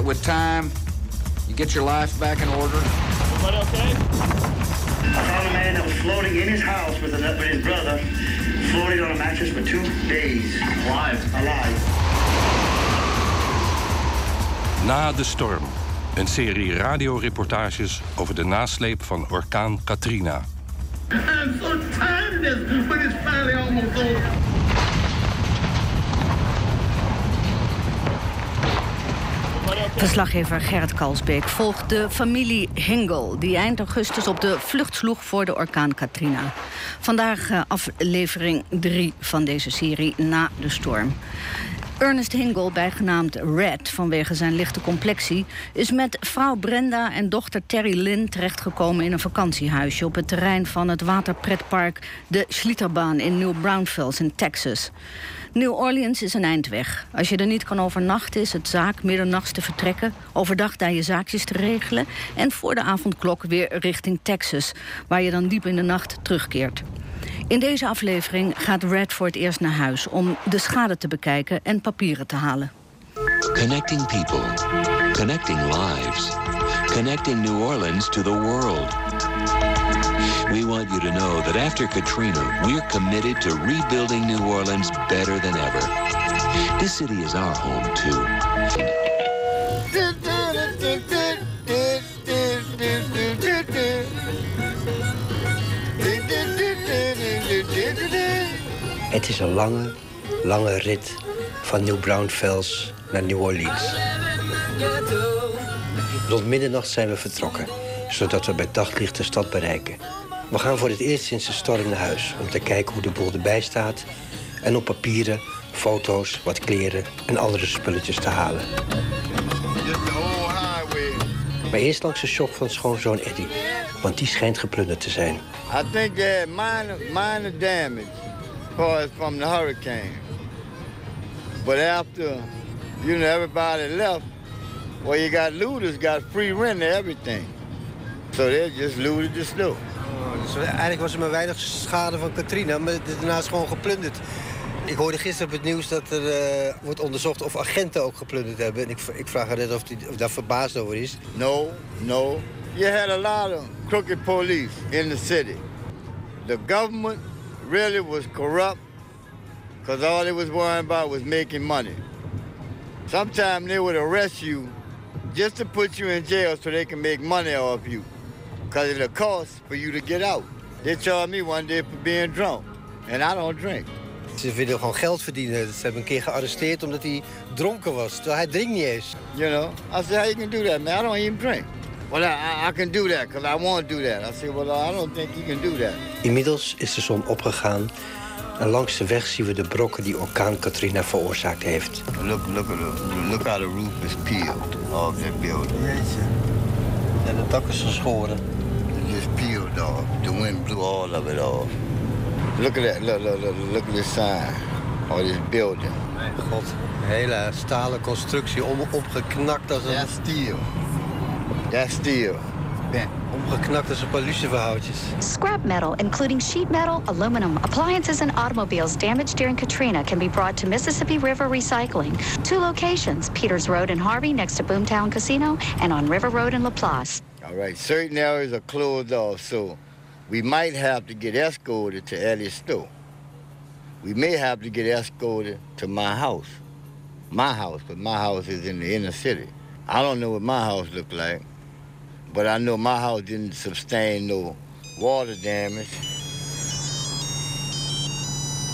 that with time, you get your life back in order. Everybody okay? I found a man that was floating in his house with, with his brother, floating on a mattress for two days. Alive. Alive. Na de storm. Een serie radioreportages over de nasleep van orkaan Katrina. I'm so tired of this, but it's finally almost over. Verslaggever Gerrit Kalsbeek volgt de familie Hengel... die eind augustus op de vlucht sloeg voor de orkaan Katrina. Vandaag uh, aflevering 3 van deze serie Na de Storm. Ernest Hingel, bijgenaamd Red vanwege zijn lichte complexie... is met vrouw Brenda en dochter Terry Lynn terechtgekomen... in een vakantiehuisje op het terrein van het waterpretpark... de Schlitterbaan in New Braunfels in Texas. New Orleans is een eindweg. Als je er niet kan overnachten is het zaak middernachts te vertrekken... overdag daar je zaakjes te regelen... en voor de avondklok weer richting Texas... waar je dan diep in de nacht terugkeert. In deze aflevering gaat Red voor het eerst naar huis... om de schade te bekijken en papieren te halen. Connecting people. Connecting lives. Connecting New Orleans to the world. We want you to know that after Katrina, we're committed to rebuilding New Orleans better than ever. This city is our home, too. Het is een lange, lange rit van New Braunfels naar New Orleans. Rond middernacht zijn we vertrokken, zodat we bij daglicht de stad bereiken. We gaan voor het eerst sinds de storm naar huis om te kijken hoe de boel erbij staat... en op papieren, foto's, wat kleren en andere spulletjes te halen. Maar eerst langs de shop van schoonzoon Eddie, want die schijnt geplunderd te zijn. I think they minor, minor damage as from the hurricane. But after, you know, everybody left, well, you got looters, got free rent and everything. So they just looted the store. Dus eigenlijk was er maar weinig schade van Katrina, maar daarnaast gewoon geplunderd. Ik hoorde gisteren op het nieuws dat er uh, wordt onderzocht of agenten ook geplunderd hebben. En ik, ik vraag haar net of, die, of daar verbaasd over is. No, no. You had a lot of crooked police in the city. The government really was corrupt because all they was worrying about was making money. Sometimes they would arrest you just to put you in jail so they can make money off you because it'll cost for you to get out. They charged me one day for being drunk, and I don't drink. Ze willen gewoon geld verdienen. Ze hebben een keer gearresteerd omdat hij dronken was. Terwijl hij drinkt niet eens. You know, I said, how you can do that, man? I don't even drink. Well, I, I can do that because I want to do that. I said, well, I don't think you can do that. Inmiddels is de zon opgegaan en langs de weg zien we de brokken die orkaan Katrina veroorzaakt heeft. Look, look, look, look how the roof is peeled off that building. En het dak is geschoren. It just peeled off. The wind blew all of it off. Look at that. Look, look, look, look at this sign. Or this building. Mijn god. Een hele stalen constructie om, opgeknakt als een... That's steel. That's steel. Bent. Omgeknakt als een paar luciferhoutjes. Scrap metal, including sheet metal, aluminum, appliances, and automobiles damaged during Katrina can be brought to Mississippi River Recycling. Two locations, Peters Road in Harvey next to Boomtown Casino and on River Road in LaPlace. All right, certain areas are closed off, so we might have to get escorted to Eddie's store. We may have to get escorted to my house. My house, because my house is in the inner city. I don't know what my house looked like, but I know my house didn't sustain no water damage.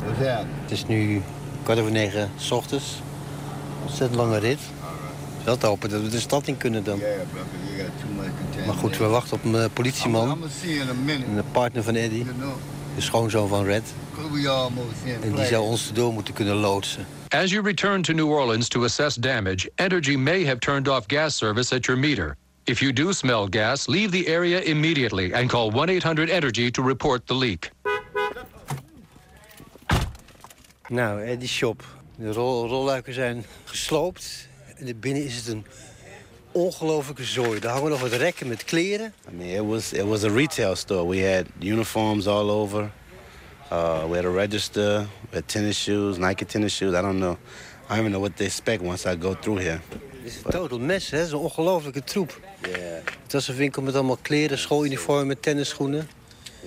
What's that? Het is nu kwart over negen s ochtends. Ontzettend lange rit. Wel te hopen dat we de stad in kunnen dan. Yeah, brother, you got too much contamination. Maar goed, we wachten op een eh, politieman. I'm gonna see you in a minute. En de partner van Eddie, de schoonzoon van Red. En die zou ons erdoor moeten kunnen loodsen. As you return to New Orleans to assess damage, Energy may have turned off gas service at your meter. If you do smell gas, leave the area immediately and call 1 800 Energy to report the leak. Nou, Eddie Shop. De rol, rolluiken zijn gesloopt. En binnen is het een ongelofelijke zooi. Daar hangen nog wat rekken met kleren. I mean, it was it was a retail store. We had uniforms all over. Uh, we had a register. We had tennis shoes, Nike tennis shoes. I don't know. I don't even know what they expect once I go through here. Is een total mess, hè? Zo'n ongelofelijke troep. Yeah. Het was een winkel met allemaal kleren, schooluniformen, tennisschoenen.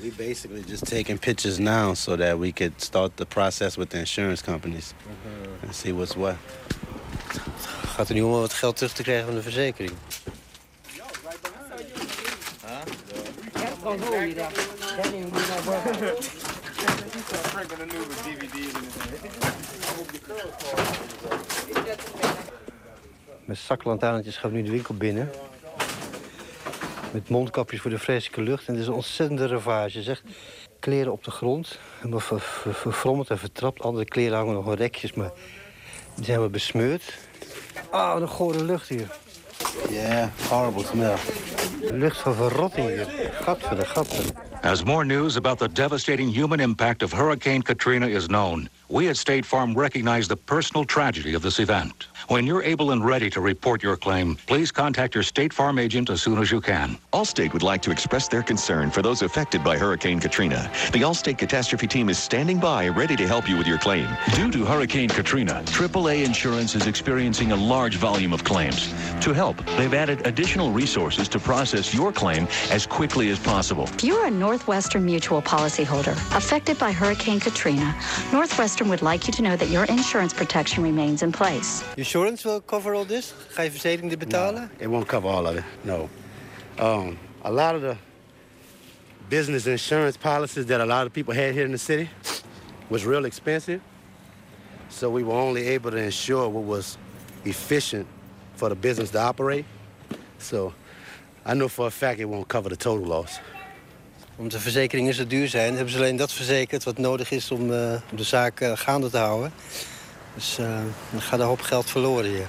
We basically just taking pictures now so that we could start the process with the insurance companies and see what's what. Gaat er nu om wat geld terug te krijgen van de verzekering? Met zaklantaarntjes gaan we nu de winkel binnen. Met mondkapjes voor de vreselijke lucht. En het is een ontzettende ravage. Zeg. Kleren op de grond. Helemaal ver- ver- verfrommeld en vertrapt. Andere kleren hangen nog wel rekjes, maar die zijn wel besmeurd. Ah, wat een gore lucht hier. Yeah, horrible smell. Lucht van verrotting hier. Gadver, gadver. As more news about the devastating human impact of Hurricane Katrina is known, we at State Farm recognize the personal tragedy of this event. When you're able and ready to report your claim, please contact your State Farm agent as soon as you can. Allstate would like to express their concern for those affected by Hurricane Katrina. The Allstate Catastrophe Team is standing by, ready to help you with your claim. Due to Hurricane Katrina, AAA Insurance is experiencing a large volume of claims. To help, they've added additional resources to process your claim as quickly as possible. If you're a Northwestern Mutual policyholder affected by Hurricane Katrina, Northwestern would like you to know that your insurance protection remains in place. Insurance will cover all this? Ga je verzekering dit betalen? It won't cover all of it, no. Um, a lot of the business insurance policies that a lot of people had here in the city was real expensive. So we were only able to insure what was efficient for the business to operate. So I know for a fact it won't cover the total loss. Omdat de verzekeringen zo duur zijn, hebben ze alleen dat verzekerd wat nodig is om, eh, de zaak eh, gaande te houden. Dus eh, dan gaat een hoop geld verloren hier.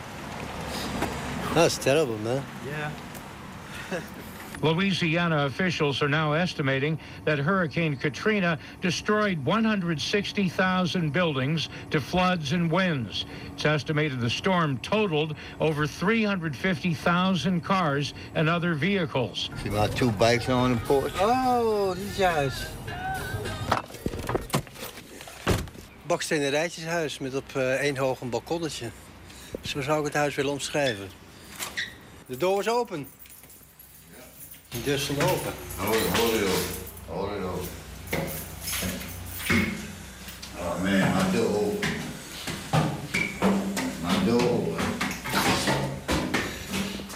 Nou, dat is terrible, man. Louisiana officials are now estimating that Hurricane Katrina destroyed 160,000 buildings to floods and winds. It's estimated the storm totaled over 350,000 cars and other vehicles. See my two bikes on the porch? Oh, dit is juist. Bakstenen rijtjeshuis met op eh, één hoog een balkonnetje. Zo zou ik het huis willen omschrijven. De deur is open. De deur stond open. Open. Hold it open. Oh man, my door open. My door open.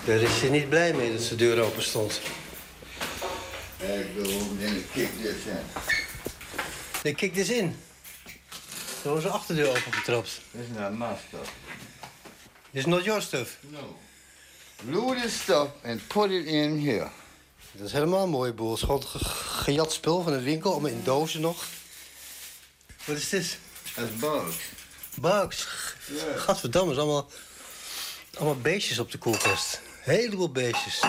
Daar is hij niet blij mee dat de deur open stond. Door open, then it kick this in. Nee, kijk eens in. Zo is de achterdeur opengetrapt. This is not my stuff. This is not your stuff. No. Loot this stuff and put it in here. Dat is helemaal een mooie boel. Het is gewoon ge- gejat spul van de winkel, allemaal in dozen nog. Wat is dit? Dat is bugs. Bugs. Gadverdamme, is allemaal, allemaal beestjes op de koelkast. Heleboel beestjes.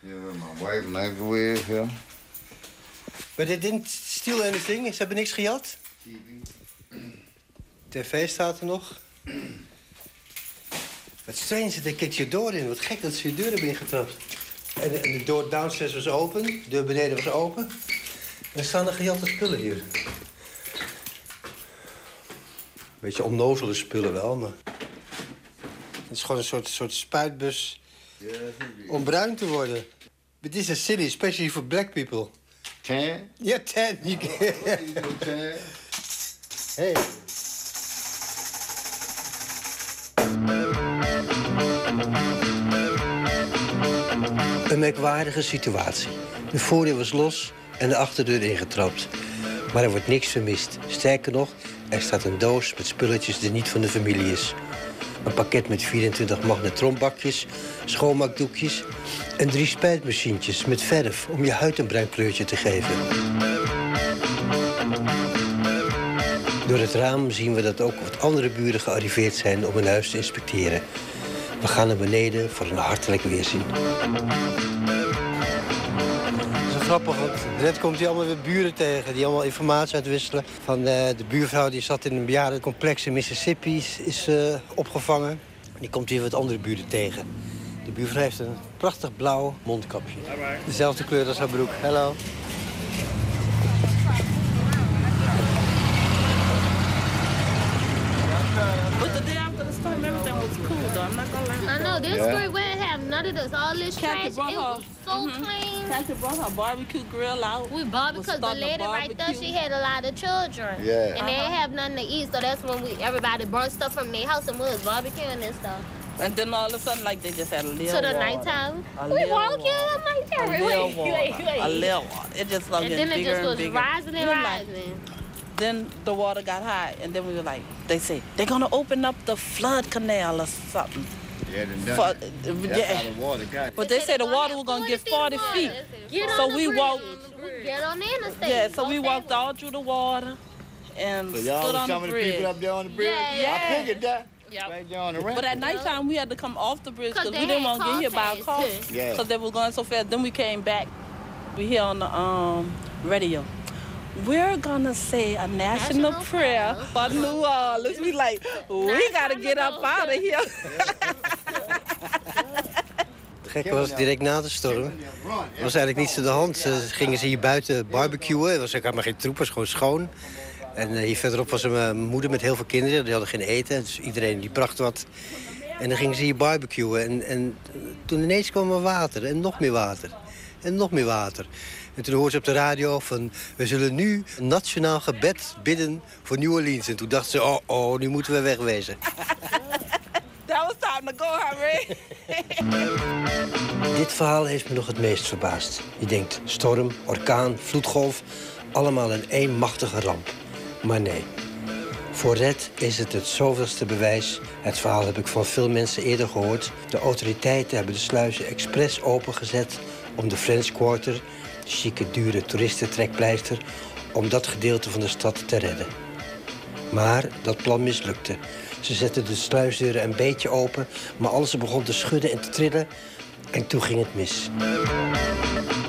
Yeah, my wife microwave here. Maar they didn't steal anything? Ze hebben niks gejat? TV staat er nog. Wat strange, dat kijkt je door in. Wat gek dat ze je deur hebben ingetrapt. En, de- en de deur downstairs was open, de deur beneden was open. En er staan er gejatte spullen hier. Beetje onnozele spullen wel, maar... Het is gewoon een soort, soort spuitbus om bruin te worden. But this is a city, especially for black people. Tan? Ja, tan. You Tan? Hey. Merkwaardige situatie. De voordeur was los en de achterdeur ingetrapt. Maar er wordt niks vermist. Sterker nog, er staat een doos met spulletjes die niet van de familie is. Een pakket met 24 magnetronbakjes, schoonmaakdoekjes... en drie spuitmachientjes met verf om je huid een bruin kleurtje te geven. Door het raam zien we dat ook wat andere buren gearriveerd zijn om hun huis te inspecteren. We gaan naar beneden voor een hartelijk weerzien. Wel grappig, want net komt hij allemaal weer buren tegen... die allemaal informatie uitwisselen. Van eh, de buurvrouw die zat in een bejaardencomplex in Mississippi... is, is eh, opgevangen. Die komt hier wat andere buren tegen. De buurvrouw heeft een prachtig blauw mondkapje. Dezelfde kleur als haar broek. Hallo. Yeah. street we didn't have none of this. All this Kathy trash. It brought her- was so clean. Kathy brought her barbecue grill out. We bought Was because the starting a lady right there, she had a lot of children. Yeah. And they Uh-huh. didn't have nothing to eat, so that's when we everybody brought stuff from their house and we was barbecuing and stuff. And then all of a sudden, like they just had a little To the water. nighttime. We little walking water. up like that. A little wait, water. wait, wait. A little water. It just started And then getting it bigger just and was bigger. rising and We were like- rising. Then the water got high, and then we were like, they say they're gonna open up the flood canal or something. Yeah, they For- it. That's yeah. the water got. But they said the water was gonna get 40 feet. Get So on we bridge. walked. Get on the interstate. Yeah, so Go we walked all through the water and So y'all stood was on some the of the bridge. people up there on the bridge? Yeah. I figured that. Yep. Right there on the ramp. But at nighttime, we had to come off the bridge because they we didn't want to get hit by a car car. fast, Yeah. Because they were going so fast. Then we came back. We here on the um, radio. We're gonna say a national, prayer for New Orleans. We like, we gotta get up out of here. Het gekke was direct na de storm. Er was eigenlijk niets aan de hand. Ze gingen ze hier buiten barbecuen. Er was ook helemaal geen troep, het was gewoon schoon. En eh, hier verderop was een eh, moeder met heel veel kinderen. Die hadden geen eten, dus iedereen die bracht wat. En dan gingen ze hier barbecuen. En, en toen ineens kwam er water en nog meer water. En nog meer water. En toen hoorden ze op de radio van... we zullen nu een nationaal gebed bidden voor New Orleans. En toen dachten ze, oh, oh, nu moeten we wegwezen. That was time to go, Harry. Dit verhaal heeft me nog het meest verbaasd. Je denkt storm, orkaan, vloedgolf, allemaal in één machtige ramp. Maar nee. Voor Red is het het zoveelste bewijs. Het verhaal heb ik van veel mensen eerder gehoord. De autoriteiten hebben de sluizen expres opengezet om de French Quarter, de chique dure toeristentrekpleister, om dat gedeelte van de stad te redden. Maar dat plan mislukte. Ze zetten de sluisdeuren een beetje open, maar alles begon te schudden en te trillen. En toen ging het mis.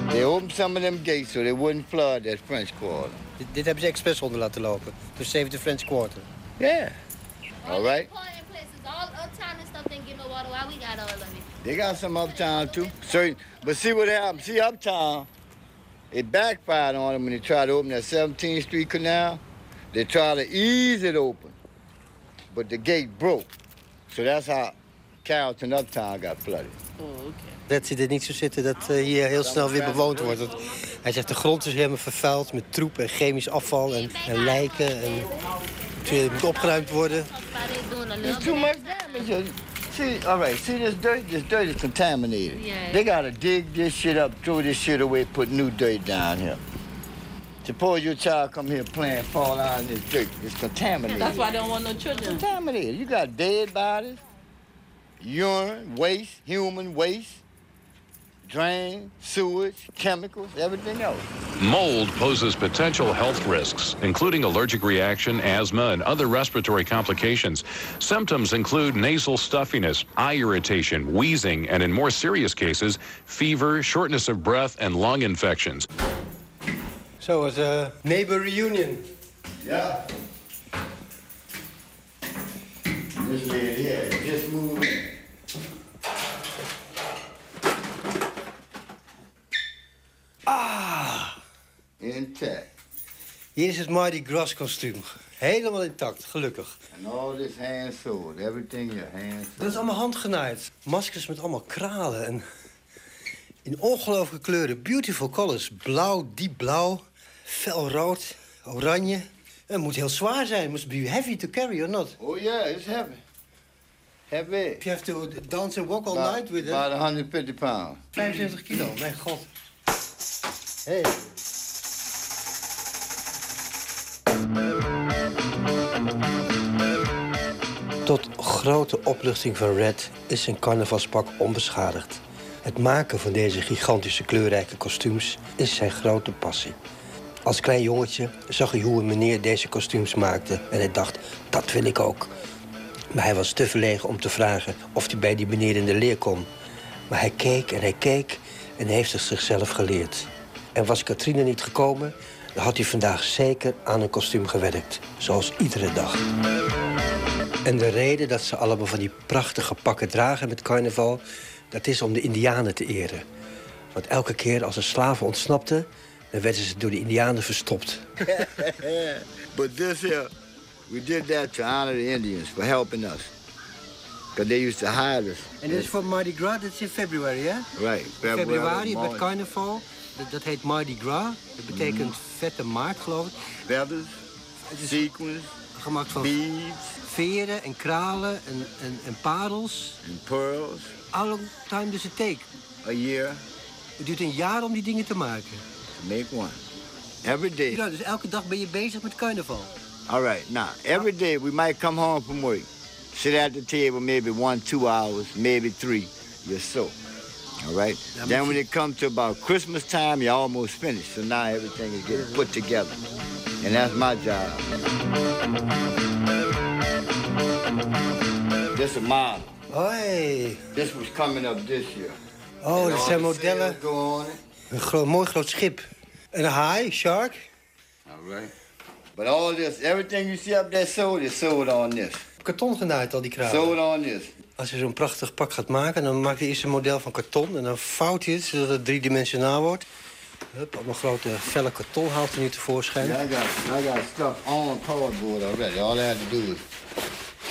They opened some of them gates so they wouldn't flood that French Quarter. Dit, dit hebben ze expres onder laten lopen. To save the French Quarter. Yeah. All right. No water. Why we got all of it? They got some uptown too. Certain, but see what happened. See uptown, it backfired on them when they tried to open that 17th Street Canal. They tried to ease it open, but the gate broke. So that's how Carrollton Uptown got flooded. Dat ziet er niet zo zitten dat eh, hier heel snel weer bewoond wordt. Want hij zegt de grond is helemaal vervuild met troep en chemisch afval en, en lijken. En het moet opgeruimd worden. There's too much damage. See, all right, see this dirt? This dirt is contaminated. Yeah. They gotta dig this shit up, throw this shit away, put new dirt down here. Suppose your child come here playing, fall out in this dirt. It's contaminated. That's why I don't want no children. Contaminated. You got dead bodies, urine, waste, human waste, drain, sewage, chemicals, everything else. Mold poses potential health risks, including allergic reaction, asthma, and other respiratory complications. Symptoms include nasal stuffiness, eye irritation, wheezing, and in more serious cases, fever, shortness of breath, and lung infections. Zo was a neighbor reunion. Yeah. This lady here just moved in. Hier is het Mardi Gras kostuum. Helemaal intact, gelukkig. And all this hand sewed. Everything your hand Dat is allemaal handgenaaid. Maskers met allemaal kralen en in ongelooflijke kleuren. Beautiful colors. Blauw, diep blauw, felrood, oranje. Het moet heel zwaar zijn. It must be heavy to carry or not. Oh yeah, it's heavy. Heavy. You have to dance and walk all About- night with it. About 150 pounds. 75 kilo, mijn god. Hey. Grote opluchting van Red is zijn carnavalspak onbeschadigd. Het maken van deze gigantische kleurrijke kostuums is zijn grote passie. Als klein jongetje zag hij hoe een meneer deze kostuums maakte en hij dacht, dat wil ik ook. Maar hij was te verlegen om te vragen of hij bij die meneer in de leer kon. Maar hij keek en hij keek en heeft het zichzelf geleerd. En was Katrine niet gekomen, dan had hij vandaag zeker aan een kostuum gewerkt. Zoals iedere dag. En de reden dat ze allemaal van die prachtige pakken dragen met carnaval... dat is om de indianen te eren. Want elke keer als er slaven ontsnapten... dan werden ze door de indianen verstopt. but this here, we did that to honor the Indians for helping us. Because they used to hide us. En dit is voor Mardi Gras, dat is in februari, hè? Right. Februari, met March. carnaval. Dat, dat heet Mardi Gras. Dat betekent vette maart, geloof ik. Feathers, sequins, Gemaakt van beads, veren en kralen en, en, en parels. and pearls. How long time does it take? A year Het duurt een jaar om die dingen te maken. make one. Every day. Ja, dus elke dag ben je bezig met carnaval. All right. Now, every day we might come home from work, sit at the table maybe one, two hours, maybe three. You're so. All right. That then when it comes to about Christmas time, you're almost finished. So now everything is getting put together, and that's my job. This is mine. Hoi. This was coming up this year. Oh, dat zijn modellen. Een gro- mooi groot schip. Een haai, shark. All right. But all this, everything you see up there sold is sold on this. Karton genaaid, al die kralen. Sold on this. Als je zo'n prachtig pak gaat maken, dan maak je eerst een model van karton... en dan vouwt je het, zodat het driedimensionaal wordt. Hup, allemaal grote felle karton haalt hij nu tevoorschijn. Yeah, I got, I got stuff on cardboard already. All I had to do was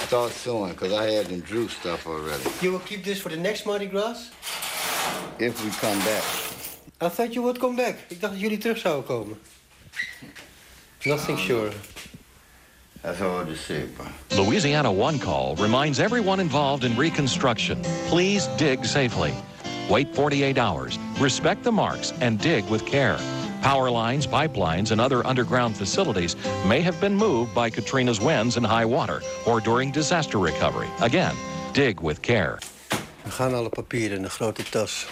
start sewing because I had them drew stuff already. You will keep this for the next Mardi Gras? If we come back. I thought you would come back. Ik dacht dat jullie terug zouden komen. Nothing sure. That's hard to say, bro. Louisiana One Call reminds everyone involved in reconstruction please dig safely. Wait 48 hours, respect the marks, and dig with care. Power lines, pipelines, and other underground facilities may have been moved by Katrina's winds and high water or during disaster recovery. Again, dig with care. We gaan alle papieren in een grote tas.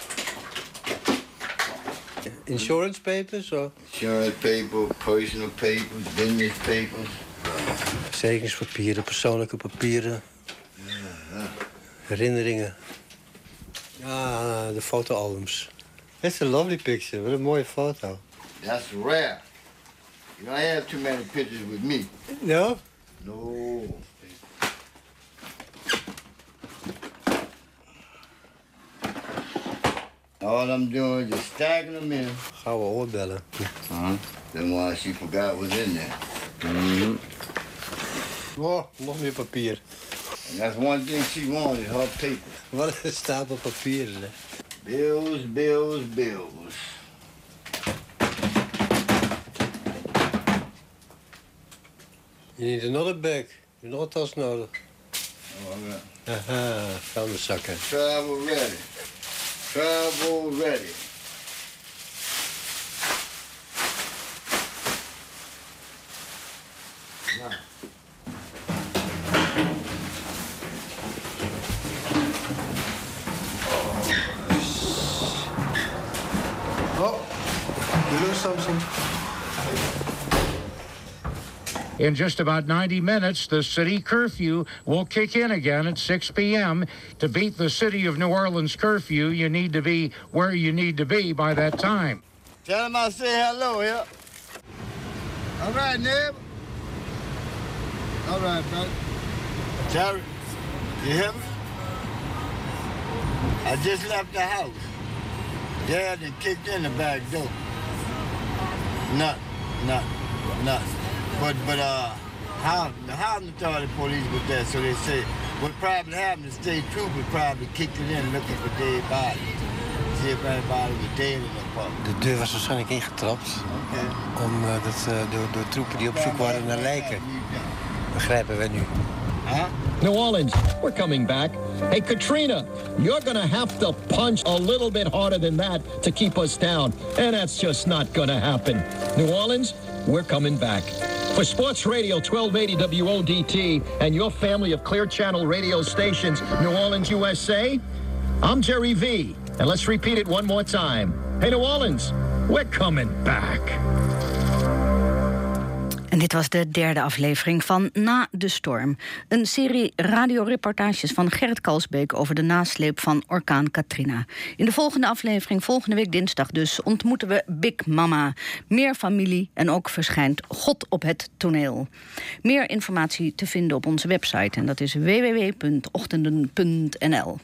Insurance papers? Or? Insurance paper, personal papers, business papers. Verzekeringspapieren, persoonlijke papieren. Herinneringen. Ja, de fotoalbums. That's a lovely picture. Wat een mooie foto. That's rare. You don't have too many pictures with me. No? No. All I'm doing is just stacking them in. Gouden oorbellen. Uh-huh. Then why she forgot was in there. Mm-hmm. Oh, nog meer papier. And that's one thing she wanted, her paper. Wat een stapel papieren. Hè. Bills, bills, bills. You need another bag. Je hebt nog een tas nodig. All right. Haha, vuilniszakken. Travel ready. Travel ready. Now, Oh, you lose something? In just about 90 minutes, the city curfew will kick in again at 6 p.m. To beat the city of New Orleans curfew, you need to be where you need to be by that time. Tell him I say hello here. All right, neighbor. All right, brother. Terry, you hear me? I just left the house. Dad had kicked in the back door. Nothing, nothing, nothing. But, but, uh, how, the housing authority police was there, so they say what probably happened, the state troopers probably kicked it in looking for dead bodies. See if anybody was dead in the apartment. De deur was waarschijnlijk ingetrapt. Om, eh, dat, eh, door, door troepen die op zoek waren naar lijken. Begrijpen we nu. New Orleans, we're coming back. Hey, Katrina, you're gonna have to punch a little bit harder than that to keep us down. And that's just not gonna happen. New Orleans, we're coming back. For Sports Radio 1280 WODT and your family of Clear Channel radio stations, New Orleans, USA, I'm Jerry V. And let's repeat it one more time. Hey, New Orleans, we're coming back. Dit was de derde aflevering van Na de Storm. Een serie radioreportages van Gerrit Kalsbeek... over de nasleep van orkaan Katrina. In de volgende aflevering, volgende week dinsdag dus... ontmoeten we Big Mama. Meer familie en ook verschijnt God op het toneel. Meer informatie te vinden op onze website. En dat is www.ochtenden.nl.